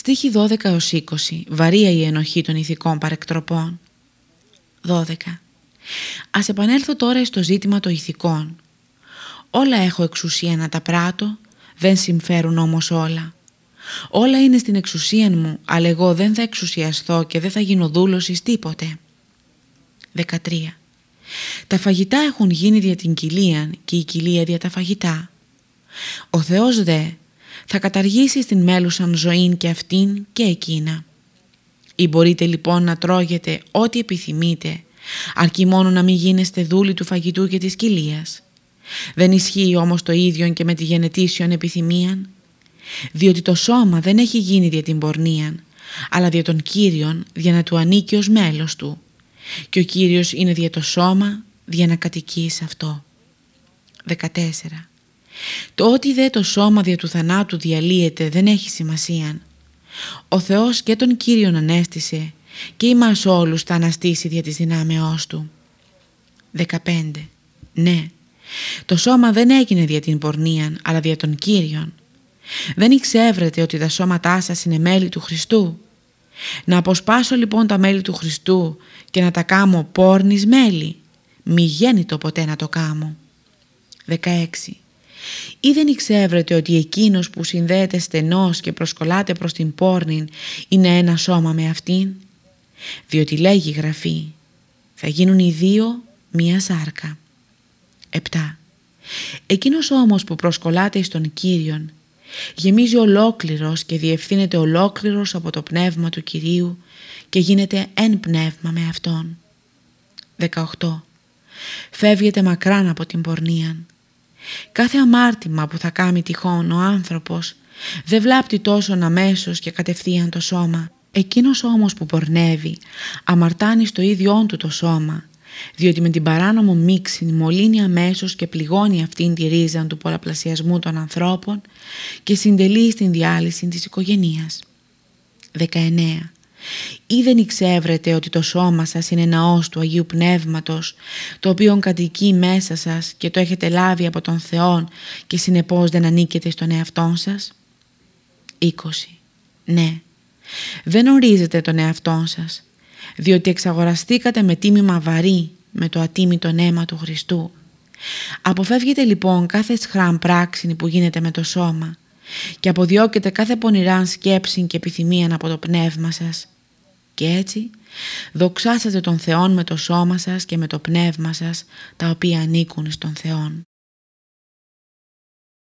Στίχη 12 20. Βαρία η ενοχή των ηθικών παρεκτροπών. 12. Ας επανέλθω τώρα στο ζήτημα των ηθικών. Όλα έχω εξουσία να τα πράττω, δεν συμφέρουν όμως όλα. Όλα είναι στην εξουσία μου, αλλά εγώ δεν θα εξουσιαστώ και δεν θα γίνω δούλος εις τίποτε. 13. Τα φαγητά έχουν γίνει δια την κοιλία και η κοιλία δια τα φαγητά. Ο Θεός δε θα καταργήσει στην μέλουσαν ζωήν και αυτήν και εκείνα. Ή μπορείτε λοιπόν να τρώγετε ό,τι επιθυμείτε, αρκεί μόνο να μην γίνεστε δούλοι του φαγητού και της κοιλίας. Δεν ισχύει όμως το ίδιο και με τη γενετήσιον επιθυμίαν, διότι το σώμα δεν έχει γίνει δια την πορνίαν, αλλά δια τον Κύριον δια να του ανήκει ως μέλος του και ο Κύριος είναι δια το σώμα δια να κατοικεί σε αυτό. 14. Το ότι δε το σώμα δια του θανάτου διαλύεται δεν έχει σημασία. Ο Θεός και τον Κύριον ανέστησε και ημάς όλους θα αναστήσει δια της δυνάμεώς Του. 15. Ναι, το σώμα δεν έγινε δια την πορνεία αλλά δια τον Κύριον. Δεν εξεύρετε ότι τα σώματά σας είναι μέλη του Χριστού. Να αποσπάσω λοιπόν τα μέλη του Χριστού και να τα κάμω πόρνης μέλη. Μη γέννητο ποτέ να το κάμω. 16. Ή δεν εξεύρετε ότι εκείνος που συνδέεται στενός και προσκολάται προς την πόρνη είναι ένα σώμα με αυτήν; Διότι λέγει η Γραφή θα γίνουν οι δύο μία σάρκα. 7. Εκείνος όμως που προσκολάται εις τον Κύριον γεμίζει ολόκληρος και διευθύνεται ολόκληρος από το πνεύμα του Κυρίου και γίνεται εν πνεύμα με Αυτόν. 18. Φεύγεται μακράν από την πορνεία. Κάθε αμάρτημα που θα κάνει τυχόν ο άνθρωπος δεν βλάπτει τόσο αμέσως και κατευθείαν το σώμα. Εκείνος όμως που πορνεύει αμαρτάνει στο ίδιόν του το σώμα διότι με την παράνομο μίξη μολύνει αμέσως και πληγώνει αυτήν τη ρίζα του πολλαπλασιασμού των ανθρώπων και συντελεί στην διάλυση της οικογενείας. 19. Ή δεν εξεύρετε ότι το σώμα σας είναι ναός του Αγίου Πνεύματος, το οποίο κατοικεί μέσα σας και το έχετε λάβει από τον Θεό και συνεπώς δεν ανήκετε στον εαυτό σας; 20. Ναι, δεν ορίζετε τον εαυτό σας, διότι εξαγοραστήκατε με τίμημα βαρύ με το ατίμητο αίμα του Χριστού. Αποφεύγετε λοιπόν κάθε σχράμ πράξη που γίνεται με το σώμα και αποδιώκετε κάθε πονηράν σκέψη και επιθυμία από το πνεύμα σας. Και έτσι δοξάσατε τον Θεόν με το σώμα σας και με το πνεύμα σας τα οποία ανήκουν στον Θεόν.